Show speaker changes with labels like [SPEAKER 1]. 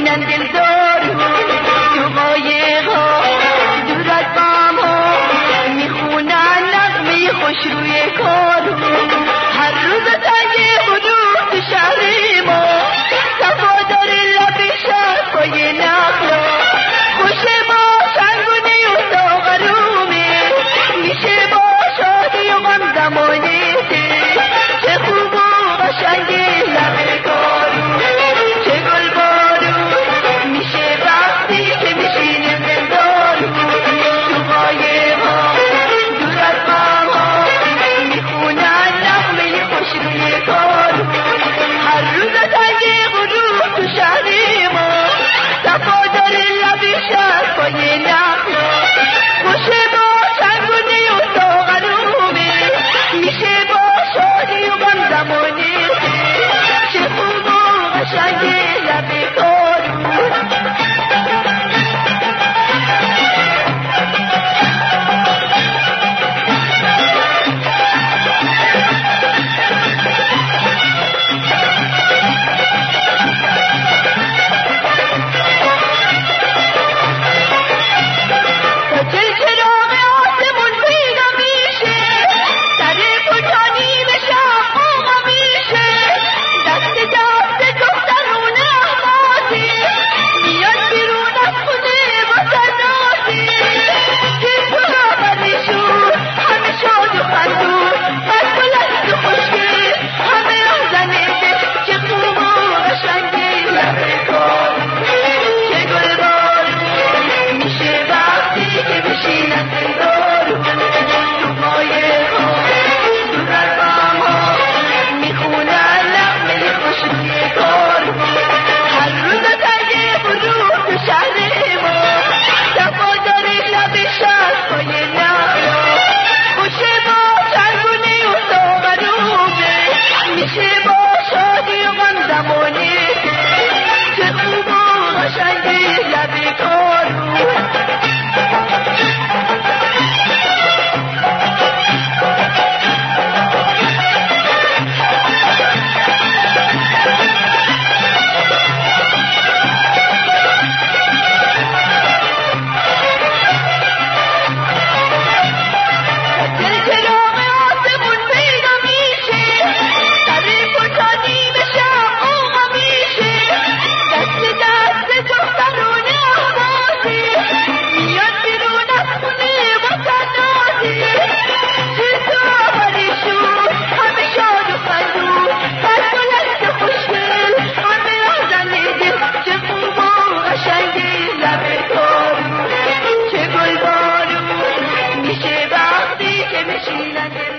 [SPEAKER 1] நெஞ்சோ Sheila